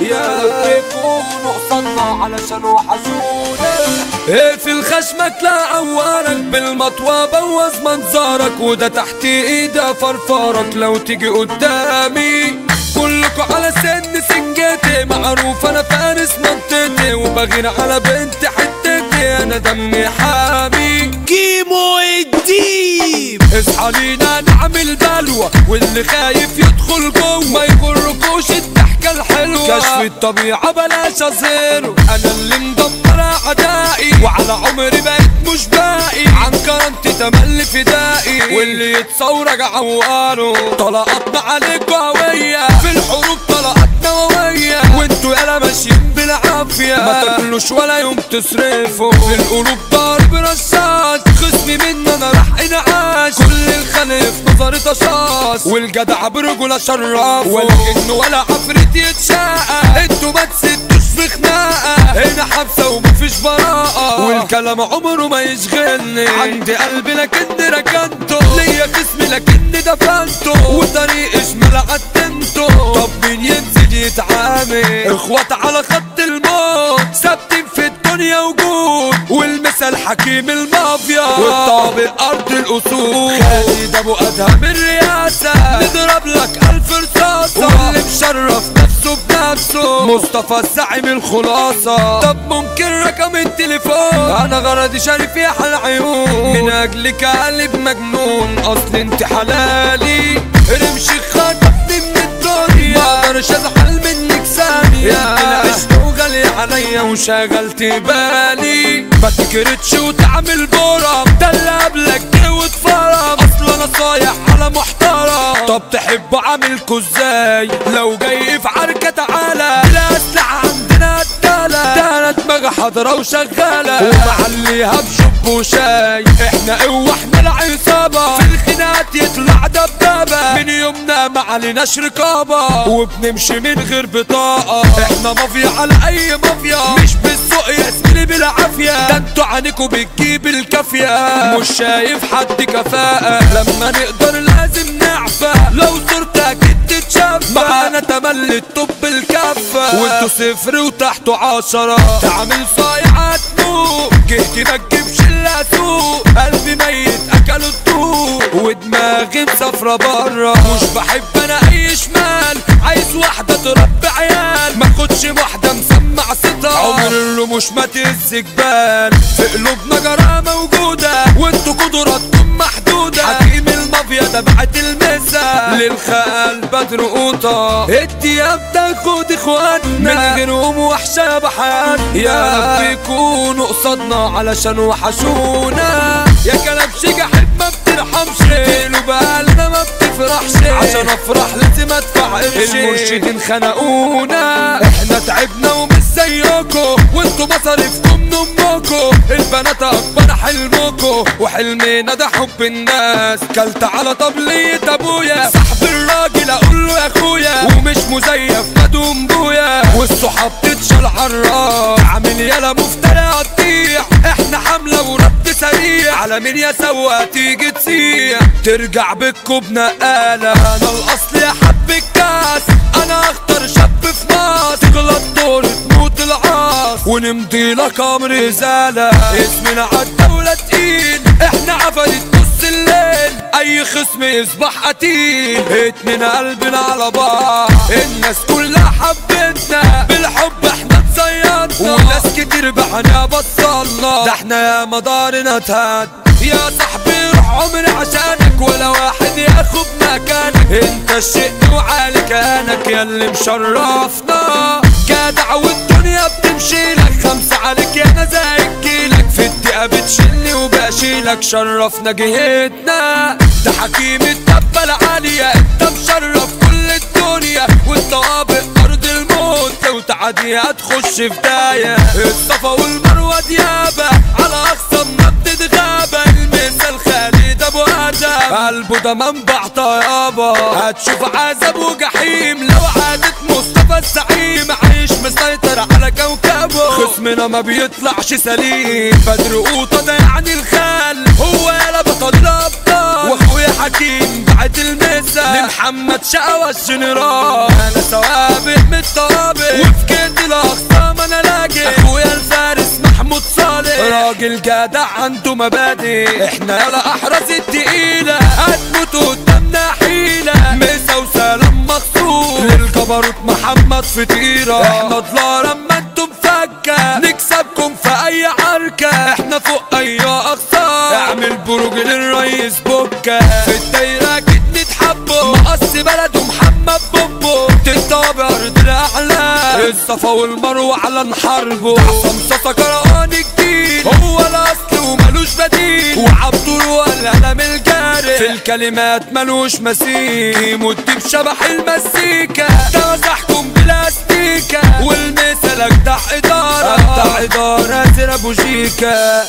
يا بيكونوا قصدنا علشان وحشونا إيه في الخشمك لا عوارك بالمطوى بوظ منظرك وده تحت ايده فرفارك. لو تيجي قدامي كلكوا على سن سنجتي. معروف أنا فارس منطقتي وبغير على بنت حتتي. أنا دمي حامي. كيمو الديب اصحى لينا نعمل بلوى واللي خايف يدخل جوه ما يغركوش الضحكة الحلوة كشف الطبيعة بلاش اظهره أنا اللي مدمر أعدائي. وعلى عمري بقيت مش باقي عن كرامتي تملي فدائي. واللي يتصور عواره طلقاتنا عليك قوية. في الحروب طلقات نووية. وانتوا يالا ماشيين بالعافية. ما تاكلوش ولا يوم تصرفوا. في القلوب ضرب رشاش خصمي مني أنا راح إنعاش. كل الخلق في نظري طشاش والجدع برجولة شراف ولا جن ولا عفريت يتشاقى أنتوا ما تسدوش في خناقة. هنا حبسة ومفيش براءة. والكلام عمره ما يشغلني. عندي قلبي لكن ركنته. ليا خصمي لكن دفنته. وطريق شمال عدنته طب مين ينزل يتعامل اخوات على خط الموت. ثابتين في الدنيا وجود. والمثل حكيم المافيا. والطابق أرض الأصول. أبو أدهم الرئاسة نضرب لك ألف رصاصة. واللي مشرف نفسه بنفسه. مصطفى الزعيم الخلاصة. طب ممكن رقم التليفون؟ أنا غرضي شاري يا حل عيون. من أجلك قلب مجنون أصل أنت حلالي. رمشي خطفني من الدنيا. ما أقدرش أزعل منك ثانية. عليا وشغلت بالي. ما تكرتش وتعمل برم ده اللي قبلك أنا محترم. طب تحبوا عاملكوا إزاي؟ لو جاي في عركة تعالى الاسلحة عندنا قتالة ده دماغ حاضرة وشغالة. ومعليها بشب وشاي إحنا قوة إحنا العصابة. في الخناقات يطلع دبابة من يومنا ما عليناش رقابة وبنمشي من غير بطاقة. إحنا مافيا على أي مافيا. مش بالسوق يا زميلي بالعافية. ده أنتوا عينيكوا بتجيب الكافية. مش شايف حد كفاءة. لما نقدر لازم نعفى. لو صورتك تتشاف معانا تملي الطب الكفة وانتوا صفر وتحته عشرة. تعمل صايعات نوق جهتي ما تجيبش الا سوق قلبي ميت اكلوا الطوق ودماغي مسافرة برا. مش بحب أنا أي شمال. عايز واحدة تربي عيال. ما خدش واحدة مسمع صوتها عمر الرموش ما تهز جبال. في قلوبنا جرى موجودة. وانتوا قدراتكم محدودة. حكيم المافيا تبعت المسا للخال بدر قوطة الدياب تاخد اخواتنا من غيرهم وحشة بحياتنا يا رب يكونوا قصادنا علشان وحشونا. يا كلام شجح ما بترحمش. قالوا بقالنا ما بتفرحش. عشان أفرح لازم أدفع قرش المرشدين خنقونا. إحنا تعبنا ومش زيكم. وانتوا مصاريفكم من امكم البنات أكبر حلمكم وحلمنا ده حب الناس. كلت على طبلية ابويا صاحب الراجل أقول له يا أخويا. ومش مزيف مدوم بويا. والصحاب تتشال عالراس عامل يالا مفتري هتطيع إحنا حملة ورد سريع. على مين يا سوا تيجي تسيع ترجع بكوا بنقالة أنا الأصل يا حب الكاس. أنا اختار شاب في ناس تغلط دور ونمضي لك أمر ازالة اسمنا عالدولة تقيل. إحنا عفريت نص الليل. أي خصم يصبح قتيل. اتنين قلبنا على بعض. الناس كلها حبتنا. بالحب إحنا تصيدنا وناس كتير بحنا بصلنا ده إحنا يا مدارنا تهد. يا صاحبي روح عمري عشانك. ولا واحد ياخد مكانك انت الشق وعالي كانك يا اللي مشرفنا. جدع والدنيا بتمشي لك خمسة عليك يا أنا زي لك. في الدقيقة بتشيلني وبشيلك شرفنا جهتنا. ده حكيم الدبة العالية أنت مشرف كل الدنيا. والطوابق أرض الموت. لو تعدي هتخش في داية الصفا والمروة ديابة. على أقصى منبت غابة المثل خالد أبو آدم. قلبه ده منبع طيابة هتشوف عذاب وجحيم. ما بيطلعش سليم. بدر قوطة يعني الخال هو يالا بطل الابطال وأخويا حكيم بعت المثل لمحمد شقوى الجنرال. أنا سوابق من الطراب ظابط وفي كيد الاقسام أنا لاقي. أخويا الفارس محمود صالح. راجل جدع عنده مبادئ. إحنا يلا أحرز التقيلة. هتموتوا قدامنا حيلة. مسا وسلام مخصوص للجبروت محمد فطيرة إحنا ضلا لما بوكة في الدايرة جد نتحبوا مقص بلد ومحمد بوبو. تنطى ارض الاحلام الصفا والمروة على نحاربه حسن صوصة كرهان جديد هو الأصل وملوش بديل. وعبدور والقلم الجاري. في الكلمات ملوش مثيل مدي بشبح المزيكا. تمسحكم بلاستيكا. والمثل أجدع إدارة. أجدع إدارة زر ابو جيكا